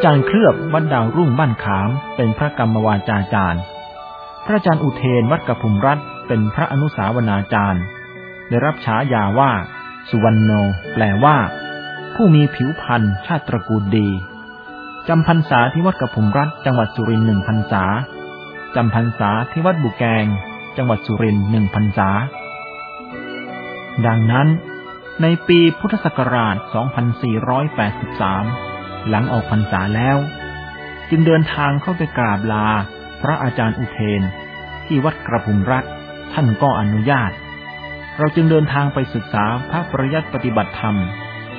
อาจารย์เคลือบวัดดาวรุ่งบ้านขามเป็นพระกรรมวาจาจารย์ พระอาจารย์อุเทนวัดกระพุมรัฐเป็นพระอนุสาวนาจารย์ ได้รับฉายาว่า สุวรรณโน แปลว่า ผู้มีผิวพรรณชาติตระกูลดี จำพรรษาที่วัดกระพุมรัฐจังหวัดสุรินทร์หนึ่งพรรษา จำพรรษาที่วัดบุแกง จังหวัดสุรินทร์หนึ่งพรรษา ดังนั้น ในปีพุทธศักราช 2483 หลังออกพรรษาแล้ว จึงเดินทางเข้าไปกราบลา พระอาจารย์อุเทน ที่วัดกระพุมรัฐท่านก็อนุญาต เราจึงเดินทางไปศึกษาพระปริยัติปฏิบัติธรรม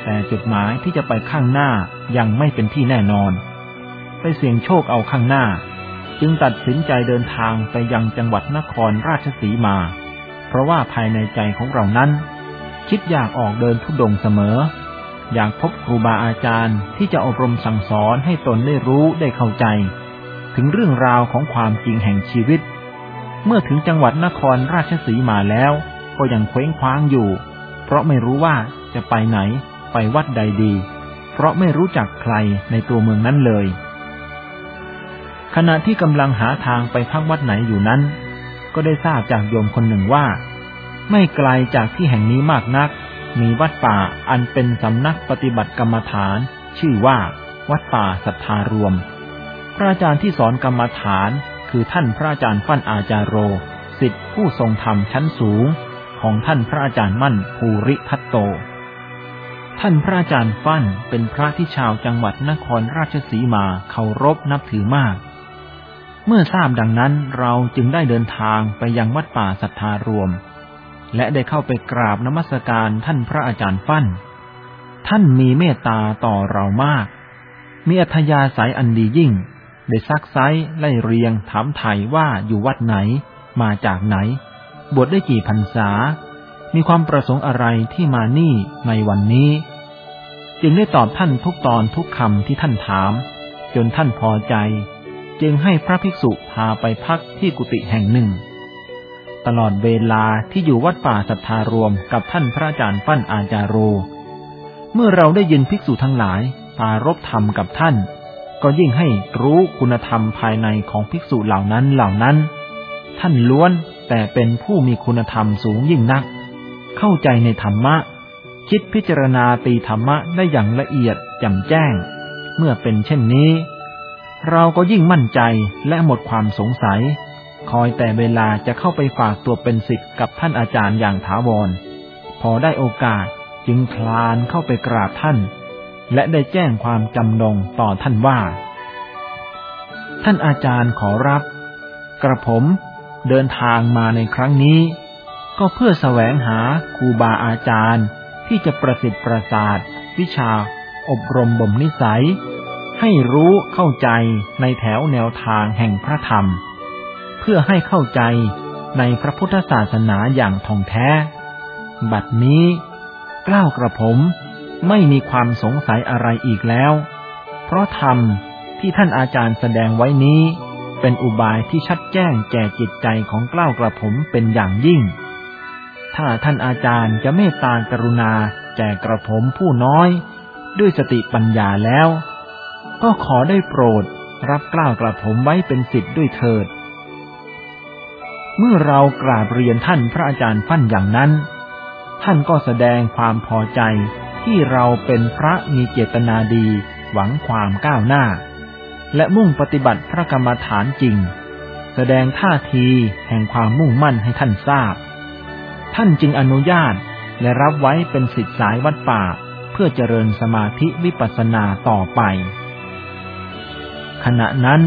แต่จุดหมายที่จะไปข้างหน้ายังไม่เป็นที่แน่นอน ไปเสี่ยงโชคเอาข้างหน้า จึงตัดสินใจเดินทางไปยังจังหวัดนครราชสีมา เพราะว่าภายในใจของเรานั้น คิดอยากออกเดินทุดงเสมอ อยากพบครูบาอาจารย์ที่จะอบรมสั่งสอนให้ตนได้รู้ได้เข้าใจ ถึงเรื่องราวของความจริงแห่งชีวิต เมื่อถึงจังหวัดนครราชสีมาแล้ว ก็ยังเคว้งคว้างอยู่ เพราะไม่รู้ว่าจะไปไหน ไปวัดใดดี เพราะไม่รู้จักใครในตัวเมืองนั้นเลย ขณะที่กำลังหาทางไปพักวัดไหนอยู่นั้น ก็ได้ทราบจากโยมคนหนึ่งว่า ไม่ไกลจากที่แห่งนี้มากนัก มีวัดป่าอันเป็นสำนักปฏิบัติกรรมฐาน ชื่อว่า วัดป่าสัทธารวม พระอาจารย์ที่สอนกรรมฐาน คือท่านพระอาจารย์ฟั่นอาจารโรสิทธิผู้ทรงธรรมชั้นสูง ของท่านพระอาจารย์มั่นภูริทัตโต ท่านพระอาจารย์ฟั่นเป็นพระที่ชาวจังหวัดนครราชสีมาเคารพนับถือมากเมื่อทราบดังนั้นเราจึงได้เดินทางไปยังวัดป่าสัทธารวม และได้เข้าไปกราบนมัสการท่านพระอาจารย์ฟั่น ท่านมีเมตตาต่อเรามาก มีอัธยาศัยอันดียิ่ง ได้ซักไซไล่เรียงถามไถ่ว่าอยู่วัดไหน มาจากไหน บวชได้กี่พรรษา มีความประสงค์อะไรที่มานี่ในวันนี้ จึงได้ตอบท่านทุกตอนทุกคำที่ท่านถาม จนท่านพอใจ จึงให้พระภิกษุพาไปพักที่กุฏิแห่งหนึ่ง ตลอดเวลาที่อยู่วัดป่าสัทธารวมกับท่านพระอาจารย์ปั้นอาจารโร เมื่อเราได้ยินภิกษุทั้งหลายปารบธรรมกับท่าน ก็ยิ่งให้รู้คุณธรรมภายในของภิกษุเหล่านั้นเหล่านั้น ท่านล้วนแต่เป็นผู้มีคุณธรรมสูงยิ่งนัก เข้าใจในธรรมะ คิดพิจารณาตีธรรมะได้อย่างละเอียดแจ่มแจ้ง เมื่อเป็นเช่นนี้ เราก็ยิ่งมั่นใจและหมดความสงสัย คอยแต่เวลาจะเข้าไปฝากตัวเป็นศิษย์กับท่านอาจารย์อย่างถาวร พอได้โอกาสจึงคลานเข้าไปกราบท่าน และได้แจ้งความจำนงต่อท่านว่า ท่านอาจารย์ขอรับ กระผมเดินทางมาในครั้งนี้ ก็เพื่อแสวงหาครูบาอาจารย์ที่จะประสิทธิ์ประสาทวิชาอบรมบ่มนิสัย ให้รู้เข้าใจในแถวแนวทางแห่งพระธรรม เพื่อให้เข้าใจในพระพุทธศาสนาอย่างท่องแท้ บัดนี้กล้าวกระผมไม่มีความสงสัยอะไรอีกแล้ว เพราะธรรมที่ท่านอาจารย์แสดงไว้นี้ เป็นอุบายที่ชัดแจ้งแก่จิตใจของกล้าวกระผมเป็นอย่างยิ่ง ถ้าท่านอาจารย์จะเมตตากรุณาแก่กระผมผู้น้อย ด้วยสติปัญญาแล้ว ก็ขอได้โปรดรับกล้าวกระผมไว้เป็นสิทธิ์ด้วยเถิด เมื่อเรากราบเรียนท่านพระอาจารย์ฟั่นอย่างนั้น ท่านก็แสดงความพอใจที่เราเป็นพระมีเจตนาดีหวังความก้าวหน้า และมุ่งปฏิบัติพระกรรมฐานจริง แสดงท่าทีแห่งความมุ่งมั่นให้ท่านทราบ ท่านจึงอนุญาตและรับไว้เป็นสิทธิสายวัดป่าเพื่อเจริญสมาธิวิปัสสนาต่อไป ขณะนั้น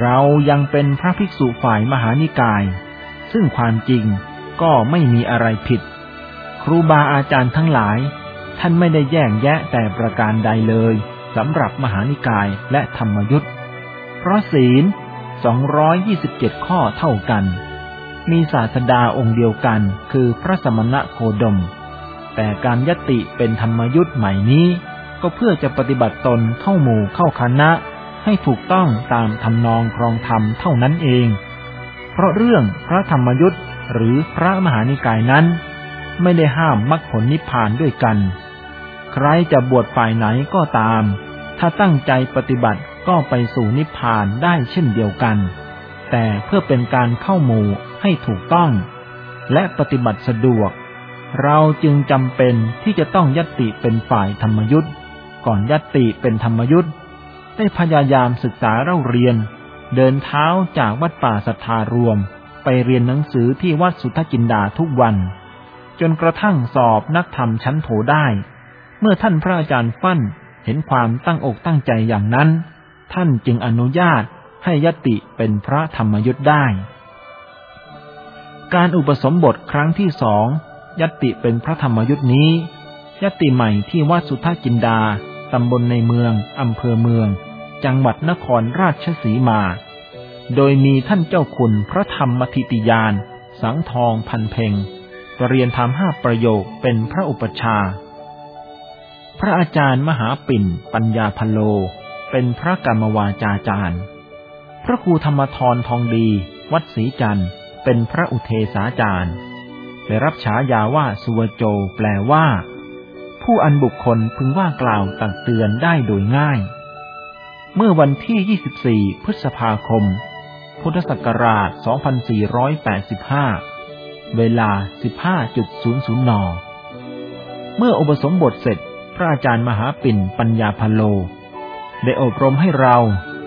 เรายังเป็นพระภิกษุฝ่ายมหานิกาย ซึ่งความจริงก็ไม่มีอะไรผิด ครูบาอาจารย์ทั้งหลาย ท่านไม่ได้แย่งแยะแต่ประการใดเลยสำหรับมหานิกายและธรรมยุทธ์เพราะศีล 227 ข้อเท่ากัน มีศาสดาองค์เดียวกันคือพระสมณะโคดม แต่การยติเป็นธรรมยุทธ์ใหม่นี้ ก็เพื่อจะปฏิบัติตนเข้าหมู่เข้าคณะ ให้ถูกต้องตามทำนองครองธรรมเท่านั้นเอง เพราะเรื่องพระธรรมยุทธ์หรือพระมหานิกายนั้น ไม่ได้ห้ามมรรคผลนิพพานด้วยกัน ใครจะบวชฝ่ายไหนก็ตาม ถ้าตั้งใจปฏิบัติก็ไปสู่นิพพานได้เช่นเดียวกัน แต่เพื่อเป็นการเข้าหมู่ให้ถูกต้อง และปฏิบัติสะดวก เราจึงจำเป็นที่จะต้องยัตติเป็นฝ่ายธรรมยุทธ์ก่อนยัตติเป็นธรรมยุทธ์ได้พยายามศึกษาเล่าเรียน เดินเท้าจากวัดป่าสัทธารวม ไปเรียนหนังสือที่วัดสุทธจินดาทุกวัน จนกระทั่งสอบนักธรรมชั้นโถได้ เมื่อท่านพระอาจารย์ฟั่นเห็นความตั้งอกตั้งใจอย่างนั้น ท่านจึงอนุญาตให้ยติเป็นพระธรรมยุทธ์ได้ การอุปสมบทครั้งที่สองยติเป็นพระธรรมยุทธ์นี้ ยติใหม่ที่วัดสุทธจินดาตำบลในเมืองอำเภอเมือง จังหวัดนครราชสีมา โดยมีท่านเจ้าคุณพระธรรมทิติยาน สังทองพันเพงเรียนธรรมห้าประโยคเป็นพระอุปชา พระอาจารย์มหาปิ่น ปัญญาพโล เป็นพระกรรมวาจาจารย์ พระครูธรรมทรทองดี วัดศรีจันทร์ เป็นพระอุเทศาจารย์ได้รับฉายาว่าสุวโจ แปลว่า ผู้อันบุคคลพึงว่ากล่าวตักเตือนได้โดยง่าย เมื่อวันที่ 24 พฤษภาคม พุทธศักราช 2485 เวลา 15.00 น เมื่ออุปสมบทเสร็จ พระอาจารย์มหาปิ่นปัญญาพโล ได้อบรมให้เรา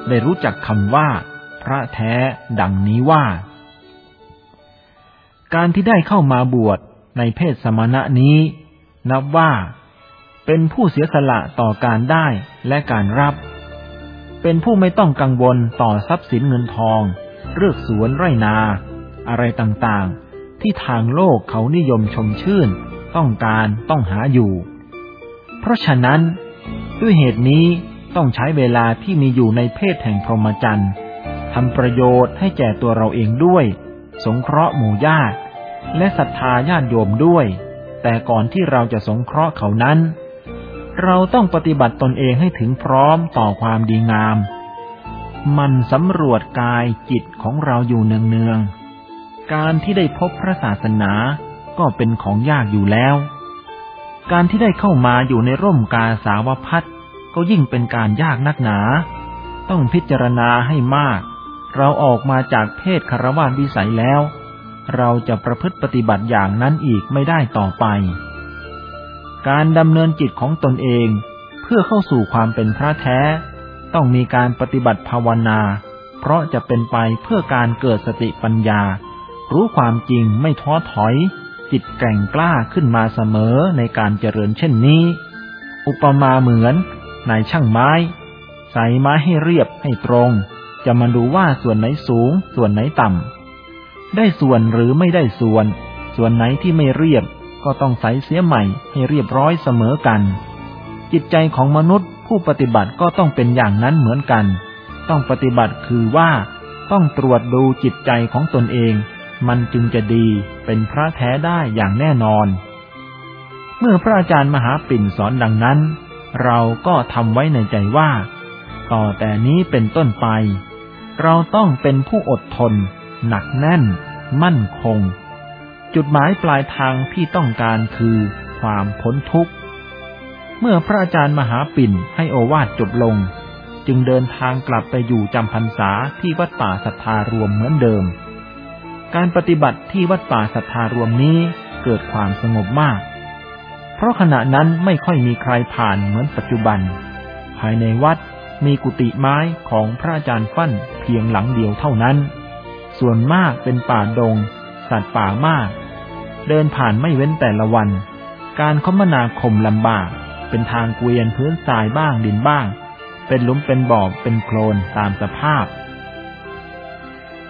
ได้รู้จักคำว่า พระแท้ดังนี้ว่า การที่ได้เข้ามาบวชในเพศสมณะนี้ นับว่า เป็นผู้เสียสละต่อการได้และการรับ เป็นผู้ไม่ต้องกังวลต่อทรัพย์สินเงินทอง เลือกสวนไร่นา อะไรต่างๆ ที่ทางโลกเขานิยมชมชื่น ต้องการต้องหาอยู่ เพราะฉะนั้น ด้วยเหตุนี้ต้องใช้เวลาที่มีอยู่ในเพศแห่งพรหมจรรย์ทำประโยชน์ให้แก่ตัวเราเองด้วย สงเคราะห์หมู่ญาติ และศรัทธาญาติโยมด้วย แต่ก่อนที่เราจะสงเคราะห์เขานั้น เราต้องปฏิบัติตนเองให้ถึงพร้อมต่อความดีงาม มันสำรวจกายจิตของเราอยู่เนืองๆ การที่ได้พบพระศาสนาก็เป็นของยากอยู่แล้ว การที่ได้เข้ามาอยู่ในร่มกาสาวพัดก็ยิ่งเป็นการยากนักหนา ต้องพิจารณาให้มาก เราออกมาจากเพศคารวะวิสัยแล้ว เราจะประพฤติปฏิบัติอย่างนั้นอีกไม่ได้ต่อไป การดำเนินจิตของตนเอง เพื่อเข้าสู่ความเป็นพระแท้ ต้องมีการปฏิบัติภาวนา เพราะจะเป็นไปเพื่อการเกิดสติปัญญา รู้ความจริงไม่ท้อถอย จิตแก่งกล้าขึ้นมาเสมอในการเจริญเช่นนี้ อุปมาเหมือนนายช่างไม้ ใส่ไม้ให้เรียบให้ตรง จะมาดูว่าส่วนไหนสูง ส่วนไหนต่ำได้ส่วนหรือไม่ได้ส่วน ส่วนไหนที่ไม่เรียบ ก็ต้องใสเสียใหม่ให้เรียบร้อยเสมอกัน จิตใจของมนุษย์ผู้ปฏิบัติก็ต้องเป็นอย่างนั้นเหมือนกัน ต้องปฏิบัติคือว่า ต้องตรวจดูจิตใจของตนเอง มันจึงจะดีเป็นพระแท้ได้อย่างแน่นอน เมื่อพระอาจารย์มหาปิ่นสอนดังนั้น เราก็ทำไว้ในใจว่า ต่อแต่นี้เป็นต้นไป เราต้องเป็นผู้อดทน หนักแน่น มั่นคง จุดหมายปลายทางที่ต้องการคือความพ้นทุกข์ เมื่อพระอาจารย์มหาปิ่นให้โอวาทจบลง จึงเดินทางกลับไปอยู่จำพรรษาที่วัดป่าสัทธารวมเหมือนเดิม การปฏิบัติที่วัดป่าสัทธารวมนี้เกิดความสงบมาก เพราะขณะนั้นไม่ค่อยมีใครผ่านเหมือนปัจจุบัน ภายในวัดมีกุฏิไม้ของพระอาจารย์ฟั่นเพียงหลังเดียวเท่านั้น ส่วนมากเป็นป่าดง สัตว์ป่ามาก เดินผ่านไม่เว้นแต่ละวัน การคมนาคมลำบาก เป็นทางเกวียนพื้นทรายบ้างดินบ้าง เป็นหลุมเป็นบ่อเป็นโคลนตามสภาพ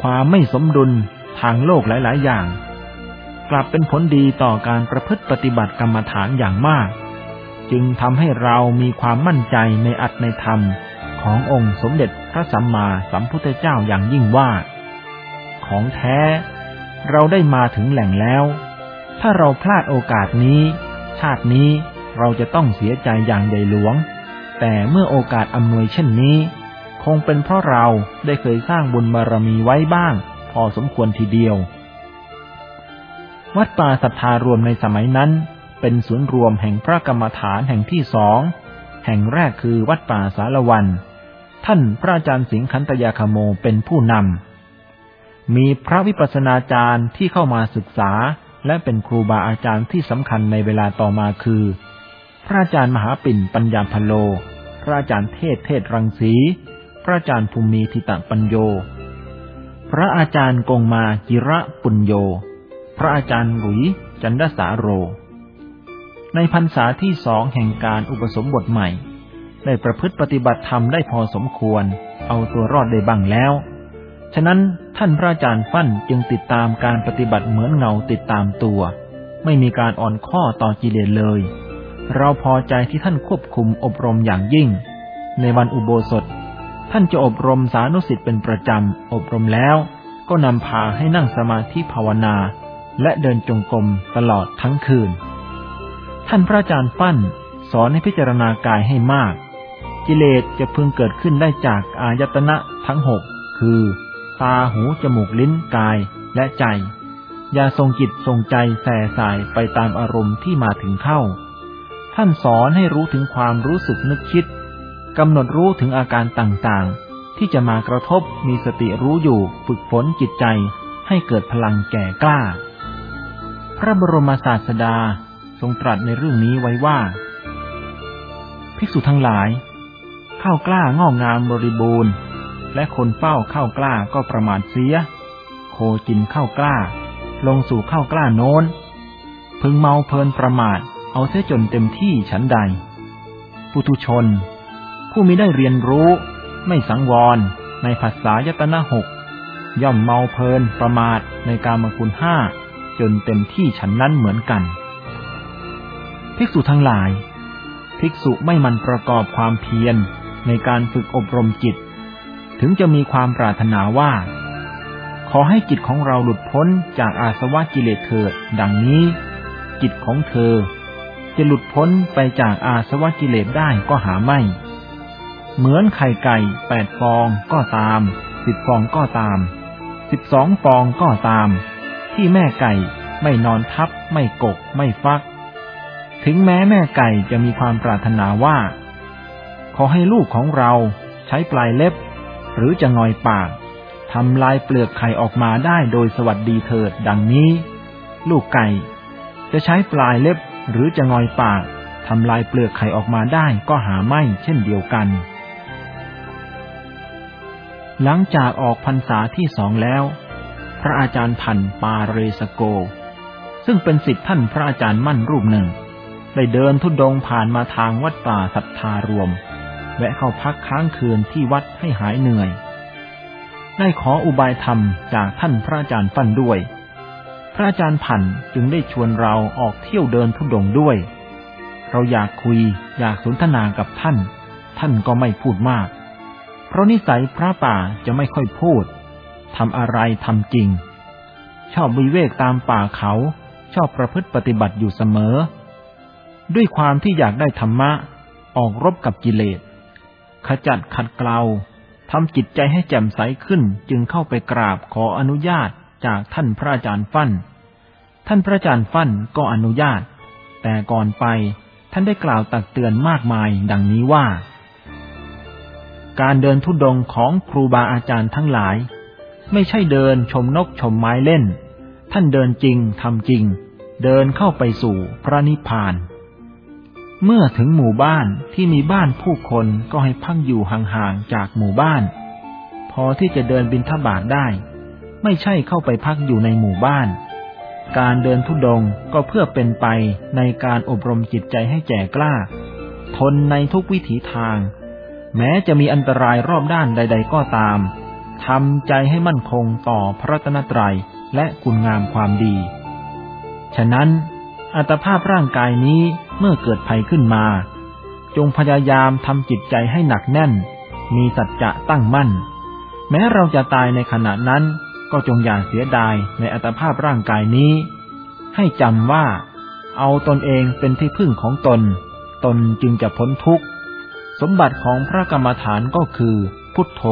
ความไม่สมดุลทางโลกหลาย ๆ อย่าง กลับเป็นผลดีต่อการประพฤติปฏิบัติกรรมฐานอย่างมาก จึงทำให้เรามีความมั่นใจในอัตในธรรมขององค์สมเด็จพระสัมมาสัมพุทธเจ้าอย่างยิ่งว่า ของแท้ เราได้มาถึงแหล่งแล้ว ถ้าเราพลาดโอกาสนี้ ชาตินี้เราจะต้องเสียใจอย่างใหญ่หลวง แต่เมื่อโอกาสอำนวยเช่นนี้ คงเป็นเพราะเราได้เคยสร้างบุญบารมีไว้บ้าง พอสมควรทีเดียว วัดป่าศรัทธารวมในสมัยนั้น เป็นศูนย์รวมแห่งพระกรรมฐานแห่งที่สอง แห่งแรกคือวัดป่าสารวัน ท่านพระอาจารย์สิงคันตยาคโมเป็นผู้นำมีพระวิปัสสนาจารย์ที่เข้ามาศึกษา และเป็นครูบาอาจารย์ที่สำคัญในเวลาต่อมาคือ พระอาจารย์มหาปิ่นปัญญาพโล พระอาจารย์เทศเทศรังสี พระอาจารย์ภูมิทิตะปัญโย พระอาจารย์กงมาจิระปุญโย พระอาจารย์หลุยจันดสาโร ในพรรษาที่สองแห่งการอุปสมบทใหม่ ได้ประพฤติปฏิบัติธรรมได้พอสมควร เอาตัวรอดได้บ้างแล้ว ฉะนั้นท่านพระอาจารย์ฟั่นจึงติดตามการปฏิบัติเหมือนเงาติดตามตัว ไม่มีการอ่อนข้อต่อกิเลสเลย เราพอใจที่ท่านควบคุมอบรมอย่างยิ่ง ในวันอุโบสถ ท่านจะอบรมสานุสิทธิ์เป็นประจำ อบรมแล้วก็นำพาให้นั่งสมาธิภาวนา และเดินจงกรมตลอดทั้งคืน ท่านพระอาจารย์ปั้นสอนให้พิจารณากายให้มาก กิเลสจะพึงเกิดขึ้นได้จากอายตนะทั้งหกคือ ตาหูจมูกลิ้นกายและใจ อย่าทรงจิตทรงใจแส่สายไปตามอารมณ์ที่มาถึงเข้า ท่านสอนให้รู้ถึงความรู้สึกนึกคิดกำหนดรู้ถึงอาการต่างๆ ที่จะมากระทบมีสติรู้อยู่ฝึกฝนจิตใจให้เกิดพลังแก่กล้า พระบรมศาสดาทรงตรัสในเรื่องนี้ไว้ว่า ภิกษุทั้งหลาย ข้าวกล้างอกงามบริบูรณ์ และคนเฝ้าข้าวกล้าก็ประมาทเสีย โคจินข้าวกล้า ลงสู่ข้าวกล้าโน้น พึงเมาเพลินประมาท เอาเสียจนเต็มที่ฉันใด ปุถุชน ผู้มิได้เรียนรู้ ไม่สังวร ในภาษายตนะหกย่อมเมาเพลินประมาทในการมคุณห้าจนเต็มที่ฉันนั้นเหมือนกัน ภิกษุทั้งหลาย ภิกษุไม่มันประกอบความเพียรในการฝึกอบรมจิต ถึงจะมีความปรารถนาว่า ขอให้จิตของเราหลุดพ้นจากอาสวะกิเลสเถิด ดังนี้ จิตของเธอ จะหลุดพ้นไปจากอาสวะกิเลสได้ก็หาไม่ เหมือนไข่ไก่แปดฟองก็ตามสิบฟองก็ตามสิบสองฟองก็ตาม ที่แม่ไก่ไม่นอนทับ ไม่กก ไม่ฟัก ถึงแม้แม่ไก่จะมีความปรารถนาว่า ขอให้ลูกของเราใช้ปลายเล็บ หรือจะงอยปากทำลายเปลือกไข่ออกมาได้โดยสวัสดีเถิดดังนี้ ลูกไก่ จะใช้ปลายเล็บหรือจะงอยปากทำลายเปลือกไข่ออกมาได้ก็หาไม่เช่นเดียวกัน หลังจากออกพรรษาที่สองแล้ว พระอาจารย์พันปาเรสโก ซึ่งเป็นสิทธิท่านพระอาจารย์มั่นรูปหนึ่ง ได้เดินทุดงผ่านมาทางวัดป่าสัทธารวม แวะเข้าพักค้างคืนที่วัดให้หายเหนื่อย ได้ขออุบายธรรมจากท่านพระอาจารย์ฟันด้วย พระอาจารย์ผันจึงได้ชวนเราออกเที่ยวเดินทุดงด้วย เราอยากคุยอยากสนทนากับท่าน ท่านก็ไม่พูดมาก เพราะนิสัยพระป่าจะไม่ค่อยพูดทำอะไรทำจริง ชอบวิเวกตามป่าเขาชอบประพฤติปฏิบัติอยู่เสมอ ด้วยความที่อยากได้ธรรมะ ออกรบกับกิเลส ขจัดขัดเกลาทำจิตใจให้แจ่มใสขึ้นจึงเข้าไปกราบขออนุญาตจากท่านพระอาจารย์ฟั่น ท่านพระอาจารย์ฟั่นก็อนุญาต แต่ก่อนไปท่านได้กล่าวตักเตือนมากมายดังนี้ว่า การเดินทุดงของครูบาอาจารย์ทั้งหลาย ไม่ใช่เดินชมนกชมไม้เล่น ท่านเดินจริงทำจริง เดินเข้าไปสู่พระนิพพาน เมื่อถึงหมู่บ้านที่มีบ้านผู้คนก็ให้พักอยู่ห่างๆจากหมู่บ้าน พอที่จะเดินบินทบาทได้ ไม่ใช่เข้าไปพักอยู่ในหมู่บ้าน การเดินทุดงก็เพื่อเป็นไปในการอบรมจิตใจให้แก่กล้า ทนในทุกวิถีทาง แม้จะมีอันตรายรอบด้านใด ๆ ก็ตามทำใจให้มั่นคงต่อพระตนตรัยและคุณงามความดี ฉะนั้นอัตภาพร่างกายนี้ เมื่อเกิดภัยขึ้นมา จงพยายามทำจิตใจให้หนักแน่น มีสัจจะตั้งมั่น แม้เราจะตายในขณะนั้น ก็จงอย่าเสียดายในอัตภาพร่างกายนี้ ให้จำว่า เอาตนเองเป็นที่พึ่งของตน ตนจึงจะพ้นทุกข์ สมบัติของพระกรรมฐานก็คือ พุทโธ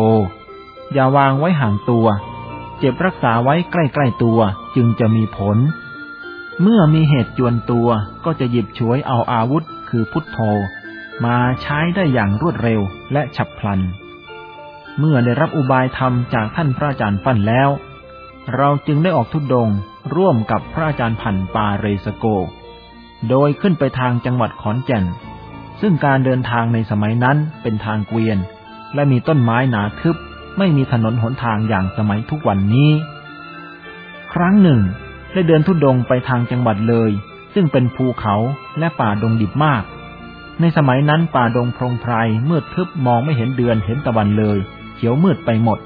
อย่าวางไว้ห่างตัว เจ็บรักษาไว้ใกล้ๆตัวจึงจะมีผล เมื่อมีเหตุจวนตัวก็จะหยิบฉวยเอาอาวุธคือพุทโธ มาใช้ได้อย่างรวดเร็วและฉับพลัน เมื่อได้รับอุบายธรรมจากท่านพระอาจารย์ปั้นแล้ว เราจึงได้ออกทุดดงร่วมกับพระอาจารย์พันปาเรสโก โดยขึ้นไปทางจังหวัดขอนแก่น ซึ่งการเดินทางในสมัยนั้นเป็นทางเกวียน และมีต้นไม้หนาทึบ ไม่มีถนนหนทางอย่างสมัยทุกวันนี้ ครั้งหนึ่ง ได้เดินทุดงไปทางจังหวัดเลย ซึ่งเป็นภูเขาและป่าดงดิบมาก ในสมัยนั้นป่าดงพรงไพรมืดทึบมองไม่เห็นเดือนเห็นตะวันเลย เขียวมืดไปหมด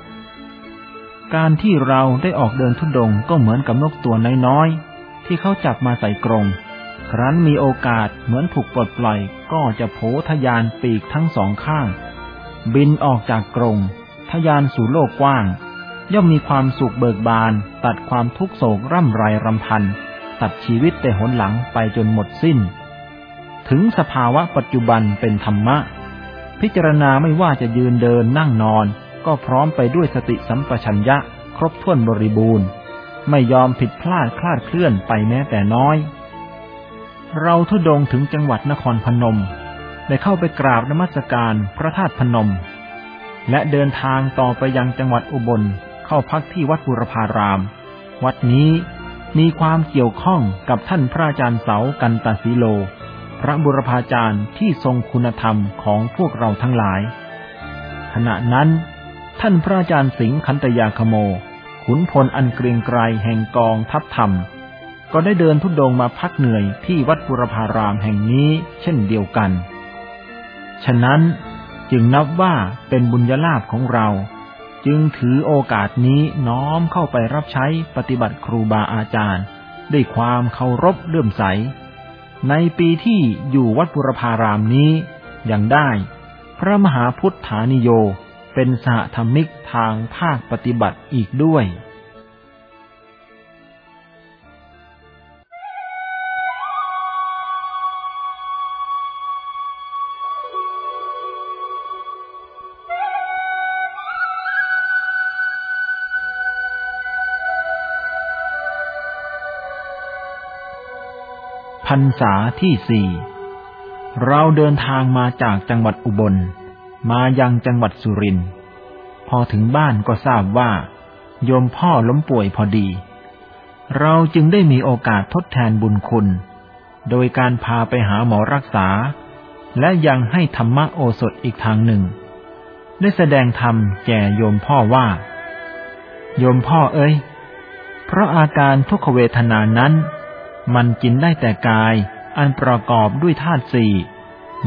การที่เราได้ออกเดินทุดงก็เหมือนกับนกตัวน้อยๆที่เขาจับมาใส่กรงครั้นมีโอกาสเหมือนถูกปลดปล่อยก็จะโผทยานปีกทั้งสองข้าง บินออกจากกรงทยานสู่โลกกว้าง ย่อมมีความสุขเบิกบาน ตัดความทุกโศกร่ำไรรำพัน ตัดชีวิตแต่หนหลังไปจนหมดสิ้น ถึงสภาวะปัจจุบันเป็นธรรมะ พิจารณาไม่ว่าจะยืนเดินนั่งนอน ก็พร้อมไปด้วยสติสัมปชัญญะ ครบถ้วนบริบูรณ์ ไม่ยอมผิดพลาดคลาดเคลื่อนไปแม้แต่น้อย เราทุดงถึงจังหวัดนครพนม ได้เข้าไปกราบนมัสการพระธาตุพนม และเดินทางต่อไปยังจังหวัดอุบล เข้าพักที่วัดบุรพาราม วัดนี้มีความเกี่ยวข้องกับท่านพระอาจารย์เสากันตสีโล พระบุรพาจารย์ที่ทรงคุณธรรมของพวกเราทั้งหลาย ขณะนั้นท่านพระอาจารย์สิงห์คันตยาคโม ขุนพลอันเกรียงไกรแห่งกองทัพธรรม ก็ได้เดินทุดงมาพักเหนื่อยที่วัดบุรพารามแห่งนี้เช่นเดียวกัน ฉะนั้นจึงนับว่าเป็นบุญญาลาภของเรา จึงถือโอกาสนี้น้อมเข้าไปรับใช้ปฏิบัติครูบาอาจารย์ ด้วยความเคารพเลื่อมใส ในปีที่อยู่วัดบุรพารามนี้ยังได้ พระมหาพุทธานิโยเป็นสหธรรมิกทางภาคปฏิบัติอีกด้วย พรรษาที่สี่เราเดินทางมาจากจังหวัดอุบล มายังจังหวัดสุรินทร์พอถึงบ้านก็ทราบว่า โยมพ่อล้มป่วยพอดี เราจึงได้มีโอกาสทดแทนบุญคุณ โดยการพาไปหาหมอรักษา และยังให้ธรรมโอสถอีกทางหนึ่ง ได้แสดงธรรมแก่โยมพ่อว่า โยมพ่อเอ้ย เพราะอาการทุกขเวทนานั้น มันกินได้แต่กาย อันประกอบด้วยธาตุสี่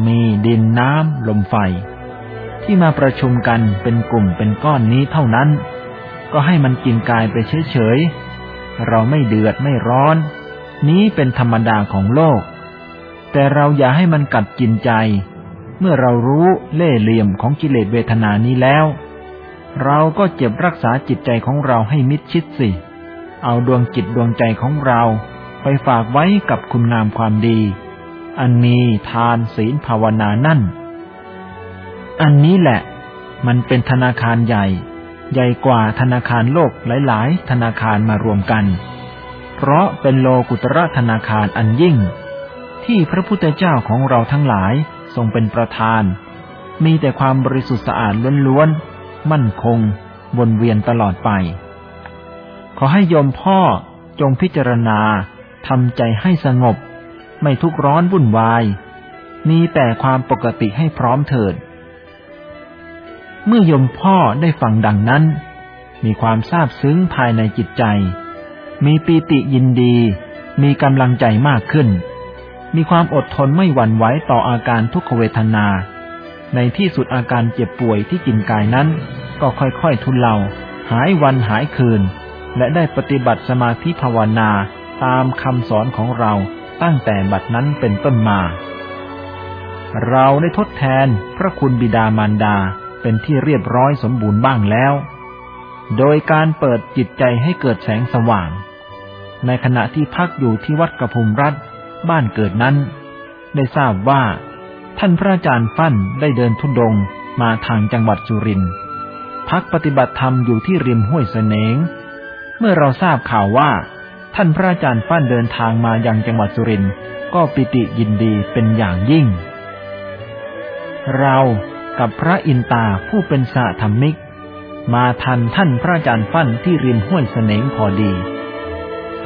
มีดินน้ำลมไฟ ที่มาประชุมกันเป็นกลุ่มเป็นก้อนนี้เท่านั้น ก็ให้มันกินกายไปเฉยๆ เราไม่เดือดไม่ร้อน นี้เป็นธรรมดาของโลก แต่เราอย่าให้มันกัดกินใจ เมื่อเรารู้เล่เหลี่ยมของกิเลสเวทนานี้แล้ว เราก็เจ็บรักษาจิตใจของเราให้มิดชิดสิ เอาดวงจิตดวงใจของเรา ไปฝากไว้กับคุณงามความดี อันมีทานศีลภาวนานั่น อันนี้แหละ มันเป็นธนาคารใหญ่ ใหญ่กว่าธนาคารโลกหลาย ๆ ธนาคารมารวมกัน เพราะเป็นโลกุตระธนาคารอันยิ่ง ที่พระพุทธเจ้าของเราทั้งหลายทรงเป็นประธาน มีแต่ความบริสุทธิ์สะอาดล้วนๆ มั่นคง วนเวียนตลอดไป ขอให้โยมพ่อจงพิจารณา ทำใจให้สงบ ไม่ทุกร้อนวุ่นวาย มีแต่ความปกติให้พร้อมเถิด เมื่อยมพ่อได้ฟังดังนั้น มีความซาบซึ้งภายในจิตใจ มีปีติยินดี มีกำลังใจมากขึ้น มีความอดทนไม่หวั่นไหวต่ออาการทุกขเวทนา ในที่สุดอาการเจ็บป่วยที่กินกายนั้น ก็ค่อยๆทุเลาหายวันหายคืน และได้ปฏิบัติสมาธิภาวนา ตามคำสอนของเราตั้งแต่บัดนั้นเป็นต้นมา เราได้ทดแทนพระคุณบิดามารดาเป็นที่เรียบร้อยสมบูรณ์บ้างแล้ว โดยการเปิดจิตใจให้เกิดแสงสว่าง ในขณะที่พักอยู่ที่วัดกระพุมรัฐบ้านเกิดนั้น ได้ทราบว่า ท่านพระอาจารย์ฟั่นได้เดินทุดงมาทางจังหวัดสุรินทร์พักปฏิบัติธรรมอยู่ที่ริมห้วยเสนง เมื่อเราทราบข่าวว่า ท่านพระอาจารย์ฟั่นเดินทางมายังจังหวัดสุรินทร์ก็ปิติยินดีเป็นอย่างยิ่ง เรากับพระอินตาผู้เป็นสะธรรมิก มาทันท่านพระอาจารย์ฟั่นที่ริมห้วยเสนงพอดี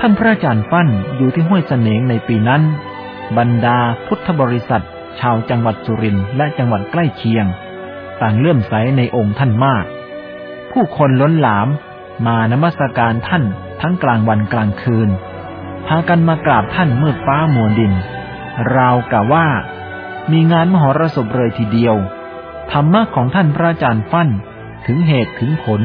ท่านพระอาจารย์ฟั่นอยู่ที่ห้วยเสนงในปีนั้น บรรดาพุทธบริษัท ชาวจังหวัดสุรินทร์และจังหวัดใกล้เคียง ต่างเลื่อมใสในองค์ท่านมาก ผู้คนล้นหลามมานมัสการท่าน ทั้งกลางวันกลางคืน พากันมากราบท่านเมื่อฟ้ามัวดิน ราวกับว่า มีงานมหรสพเลยทีเดียว ธรรมะของท่านพระอาจารย์ฟั่นถึงเหตุถึงผล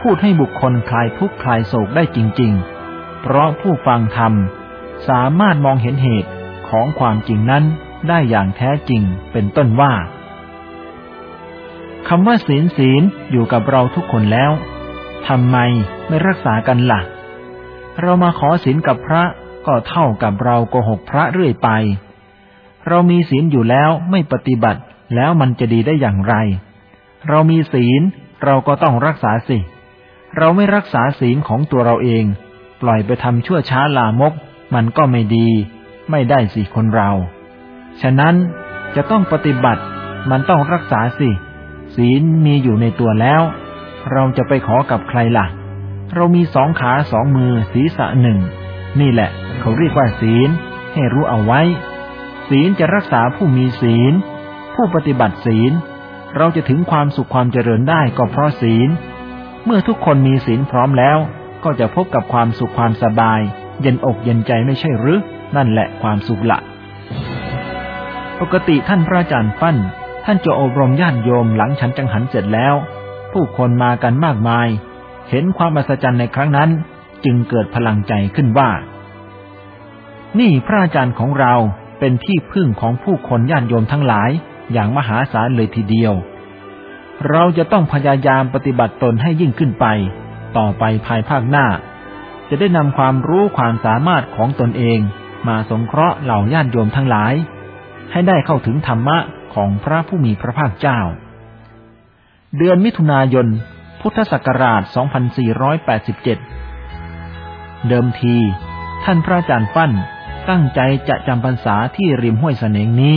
พูดให้บุคคลคลายทุกข์คลายโศกได้จริง ๆ เพราะผู้ฟังธรรมสามารถมองเห็นเหตุของความจริงนั้นได้อย่างแท้จริงเป็นต้นว่าคำว่าศีลศีลอยู่กับเราทุกคนแล้ว ทำไมไม่รักษากันละ่ะ เรามาขอศีลกับพระก็เท่ากับเราโกหกพระเรื่อยไป เรามีศีลอยู่แล้วไม่ปฏิบัติแล้วมันจะดีได้อย่างไร เรามีศีลเราก็ต้องรักษาสิ เราไม่รักษาศีลของตัวเราเอง ปล่อยไปทำชั่วช้าลามก มันก็ไม่ดี ไม่ได้สิคนเรา ฉะนั้นจะต้องปฏิบัติมันต้องรักษาสิ ศีลมีอยู่ในตัวแล้ว เราจะไปขอกับใครล่ะ เรามีสองขาสองมือศีรษะหนึ่ง นี่แหละ เขาเรียกว่าศีล ให้รู้เอาไว้ ศีลจะรักษาผู้มีศีล ผู้ปฏิบัติศีล เราจะถึงความสุขความเจริญได้ก็เพราะศีล เมื่อทุกคนมีศีลพร้อมแล้ว ก็จะพบกับความสุขความสบาย เย็นอกเย็นใจไม่ใช่หรือ นั่นแหละความสุขละปกติท่านพระอาจารย์ปั้น ท่านจะอบรมญาติโยมหลังฉันจังหันเสร็จแล้ว ผู้คนมากันมากมาย เห็นความอัศจรรย์ในครั้งนั้น จึงเกิดพลังใจขึ้นว่า นี่พระอาจารย์ของเราเป็นที่พึ่งของผู้คนญาติโยมทั้งหลายอย่างมหาศาลเลยทีเดียว เราจะต้องพยายามปฏิบัติตนให้ยิ่งขึ้นไป ต่อไปภายภาคหน้า จะได้นำความรู้ความสามารถของตนเองมาสงเคราะห์เหล่าญาติโยมทั้งหลาย ให้ได้เข้าถึงธรรมะของพระผู้มีพระภาคเจ้า เดือนมิถุนายน พุทธศักราช 2487 เดิมที ท่านพระอาจารย์ฟั่นตั้งใจจะจำพรรษาที่ริมห้วยเสนงนี้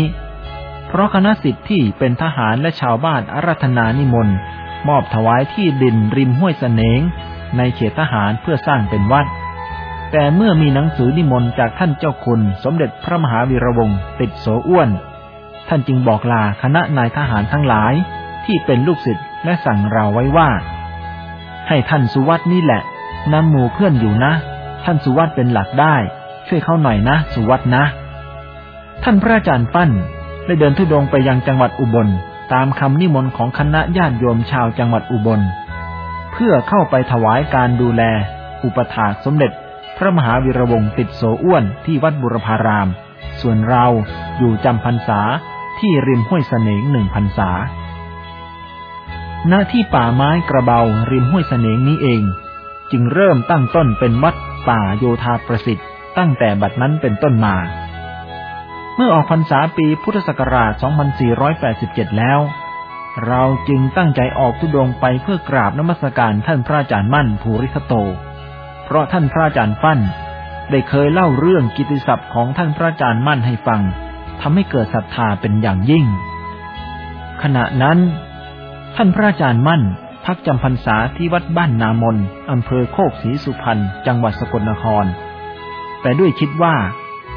เพราะคณะสิทธิ์ที่เป็นทหารและชาวบ้านอารัธนานิมนต์ มอบถวายที่ดินริมห้วยเสนงในเขตทหารเพื่อสร้างเป็นวัด แต่เมื่อมีหนังสือนิมนต์จากท่านเจ้าคุณ สมเด็จพระมหาวีระวงศ์ติดโสอ้วน ท่านจึงบอกลาคณะนายทหารทั้งหลาย ที่เป็นลูกศิษย์และสั่งเราไว้ว่า ให้ท่านสุวัตนี่แหละนำหมู่เพื่อนอยู่นะ ท่านสุวัตเป็นหลักได้ ช่วยเขาหน่อยนะ สุวัตนะ ท่านพระอาจารย์ปั้นได้เดินทุดงไปยังจังหวัดอุบล ตามคำนิมนต์ของคณะญาติโยมชาวจังหวัดอุบล เพื่อเข้าไปถวายการดูแล อุปถากสมเด็จ พระมหาวีระวงศ์ติดโสอ้วนที่วัดบุรพาราม ส่วนเราอยู่จำพรรษาที่ริมห้วยเสนงหนึ่งพรรษา ณที่ป่าไม้กระเบาริมห้วยเสนงนี้เอง จึงเริ่มตั้งต้นเป็นวัดป่าโยธาประสิทธิ์ ตั้งแต่บัดนั้นเป็นต้นมา เมื่อออกพรรษาปีพุทธศักราช 2487 แล้ว เราจึงตั้งใจออกทุดงไปเพื่อกราบนมัสการท่านพระอาจารย์มั่นภูริคโต เพราะท่านพระอาจารย์ฟั่นได้เคยเล่าเรื่องกิติศัพท์ของท่านพระอาจารย์มั่นให้ฟังทำให้เกิดศรัทธาเป็นอย่างยิ่ง ขณะนั้น ท่านพระอาจารย์มั่น พักจำพรรษาที่วัดบ้านนามนอำเภอโคกศรีสุพรรณจังหวัดสกลนคร แต่ด้วยคิดว่า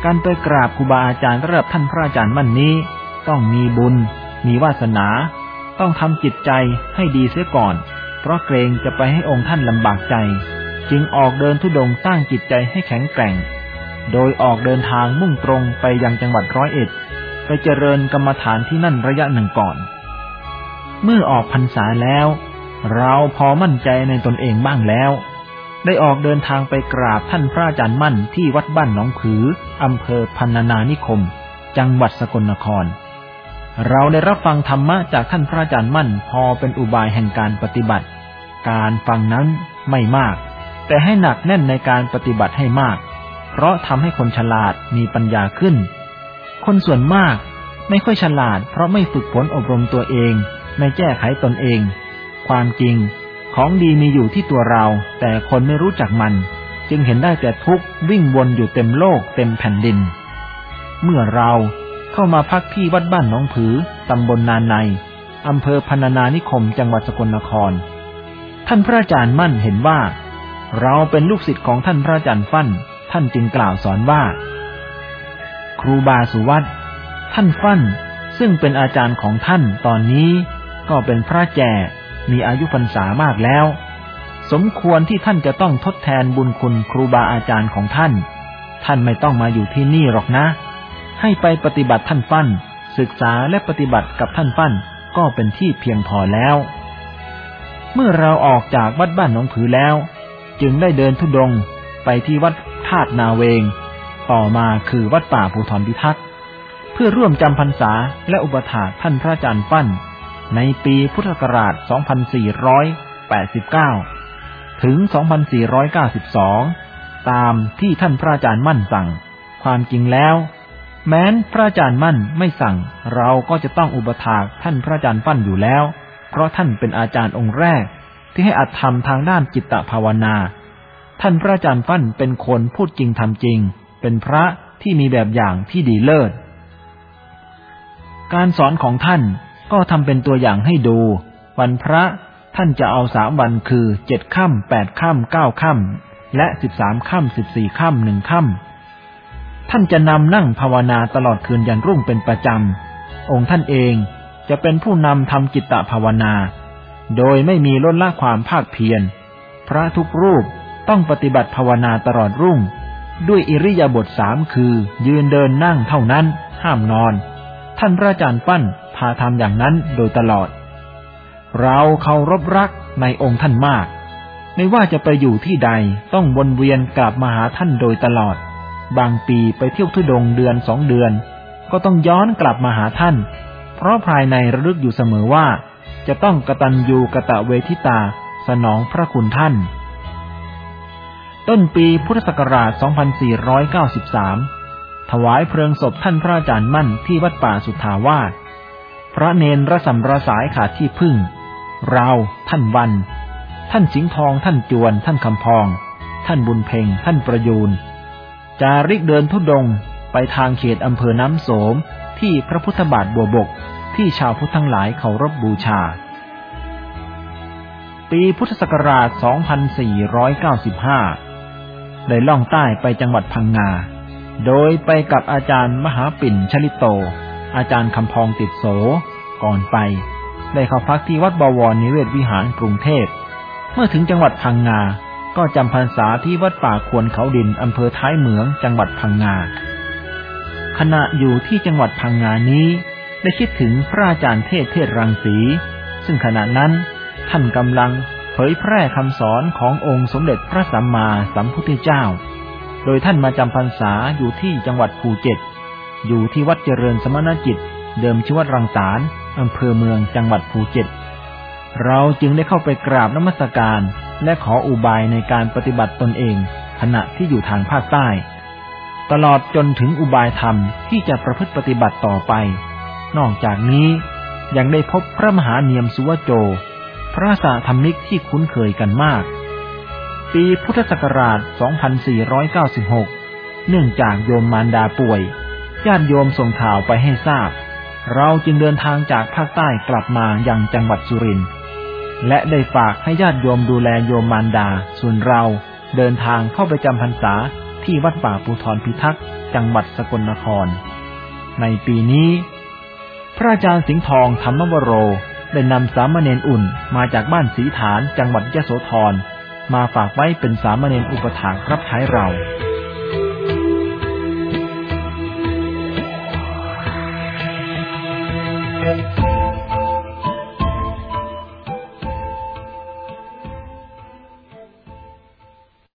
การไปกราบครูบาอาจารย์ระดับท่านพระอาจารย์มั่นนี้ ต้องมีบุญ มีวาสนา ต้องทำจิตใจให้ดีเสียก่อน เพราะเกรงจะไปให้องค์ท่านลำบากใจ จึงออกเดินทุดงสร้างจิตใจให้แข็งแกร่ง โดยออกเดินทางมุ่งตรงไปยังจังหวัดร้อยเอ็ดไปเจริญกรรมฐานที่นั่นระยะหนึ่งก่อน เมื่อออกพรรษาแล้ว เราพอมั่นใจในตนเองบ้างแล้ว ได้ออกเดินทางไปกราบท่านพระอาจารย์มั่นที่วัดบ้านหนองผืออำเภอพันนานิคม จังหวัดสกลนคร เราได้รับฟังธรรมะจากท่านพระอาจารย์มั่นพอเป็นอุบายแห่งการปฏิบัติ การฟังนั้นไม่มาก แต่ให้หนักแน่นในการปฏิบัติให้มาก เพราะทำให้คนฉลาดมีปัญญาขึ้น คนส่วนมากไม่ค่อยฉลาดเพราะไม่ฝึกฝนอบรมตัวเอง ไม่แก้ไขตนเอง ความจริง ของดีมีอยู่ที่ตัวเรา แต่คนไม่รู้จักมัน จึงเห็นได้แต่ทุกข์วิ่งวนอยู่เต็มโลกเต็มแผ่นดิน เมื่อเราเข้ามาพักที่วัดบ้านหนองผือ ตำบลนานในอำเภอพนานานิคมจังหวัดสกลนคร ท่านพระอาจารย์มั่นเห็นว่า เราเป็นลูกศิษย์ของท่านพระอาจารย์ฟั่น ท่านจึงกล่าวสอนว่า ครูบาสุวัตท่านฟั่นซึ่งเป็นอาจารย์ของท่านตอนนี้ ก็เป็นพระแก่มีอายุพรรษามากแล้ว สมควรที่ท่านจะต้องทดแทนบุญคุณครูบาอาจารย์ของท่าน ท่านไม่ต้องมาอยู่ที่นี่หรอกนะ ให้ไปปฏิบัติท่านฟั่น ศึกษาและปฏิบัติกับท่านฟั่นก็เป็นที่เพียงพอแล้ว เมื่อเราออกจากวัดบ้านหนองผือแล้ว จึงได้เดินทุดงไปที่วัดธาตุนาเวง ต่อมาคือวัดป่าภูทรพิทักษ์เพื่อร่วมจำพรรษาและอุปถาท่านพระอาจารย์ฟั่น ในปีพุทธศักราช 2489 ถึง 2492 ตามที่ท่านพระอาจารย์มั่นสั่ง ความจริงแล้ว แม้นพระอาจารย์มั่นไม่สั่ง เราก็จะต้องอุปถากท่านพระอาจารย์ปั้นอยู่แล้ว เพราะท่านเป็นอาจารย์องค์แรก ที่ให้อัดทำทางด้านจิตตภาวนา ท่านพระอาจารย์ปั้นเป็นคนพูดจริงทำจริง เป็นพระที่มีแบบอย่างที่ดีเลิศ การสอนของท่าน ก็ทำเป็นตัวอย่างให้ดู วันพระท่านจะเอาสามวันคือเจ็ดค่ำแปดค่ำเก้าค่ำและสิบสามค่ำสิบสี่ค่ำหนึ่งค่ำท่านจะนำนั่งภาวนาตลอดคืนยันรุ่งเป็นประจำ องค์ท่านเองจะเป็นผู้นำทำจิตตภาวนา โดยไม่มีลดละความภาคเพียร พระทุกรูปต้องปฏิบัติภาวนาตลอดรุ่ง ด้วยอิริยาบถสามคือ ยืนเดินนั่งเท่านั้น ห้ามนอน ท่านพระอาจารย์ปั้น พาทำอย่างนั้นโดยตลอด เราเคารพรักในองค์ท่านมาก ไม่ว่าจะไปอยู่ที่ใดต้องวนเวียนกลับมาหาท่านโดยตลอด บางปีไปเที่ยวทุดงเดือนสองเดือน ก็ต้องย้อนกลับมาหาท่าน เพราะภายในระลึกอยู่เสมอว่า จะต้องกตัญญูกะตะเวทิตาสนองพระคุณท่าน ต้นปีพุทธศักราช 2493 ถวายเพลิงศพท่านพระอาจารย์มั่นที่วัดป่าสุทธาวาส พระเนนระสำระสายขาดที่พึ่ง เรา ท่านวัน ท่านสิงห์ทอง ท่านจวน ท่านคำพอง ท่านบุญเพ่ง ท่านประยูน จาริกเดินทุดงไปทางเขตอำเภอน้ำโสมที่พระพุทธบาทบัวบกที่ชาวพุทธทั้งหลายเคารพบบูชา ปีพุทธศักราช 2495 ได้ล่องใต้ไปจังหวัดพังงา โดยไปกับอาจารย์มหาปิ่นชลิตโต อาจารย์คำพองติดโส ก่อนไป ได้เข้าพักที่วัดบวรนิเวศวิหารกรุงเทพ เมื่อถึงจังหวัดพังงา ก็จำพรรษาที่วัดป่าควรเขาดินอำเภอท้ายเหมืองจังหวัดพังงา ขณะอยู่ที่จังหวัดพังงานี้ได้คิดถึงพระอาจารย์เทศเทศรังสี ซึ่งขณะนั้นท่านกำลังเผยแพร่คำสอนขององค์สมเด็จพระสัมมาสัมพุทธเจ้า โดยท่านมาจำพรรษาอยู่ที่จังหวัดภูเก็ต อยู่ที่วัดเจริญสมณจิต เดิมชื่อวัดรังสารอำเภอเมืองจังหวัดภูเก็ต เราจึงได้เข้าไปกราบนมัสการ และขออุบายในการปฏิบัติตนเอง ขณะที่อยู่ทางภาคใต้ ตลอดจนถึงอุบายธรรมที่จะประพฤติปฏิบัติต่อไป นอกจากนี้ยังได้พบพระมหาเนียมสุวโจ พระสาธรรมิกที่คุ้นเคยกันมาก ปีพุทธศักราช 2496 เนื่องจากโยมมารดาป่วย ญาติโยมส่งข่าวไปให้ทราบ เราจึงเดินทางจากภาคใต้กลับมายังจังหวัดสุรินทร์และได้ฝากให้ญาติโยมดูแลโยมมารดา ส่วนเราเดินทางเข้าไปจำพรรษาที่วัดป่าปูทรพิทักษ์จังหวัดสกลนคร ในปีนี้ พระอาจารย์สิงห์ทองธรรมวโร ได้นำสามเณรอุ่นมาจากบ้านสีฐานจังหวัดยะโสธรมาฝากไว้เป็นสามเณรอุปถากรับใช้เรา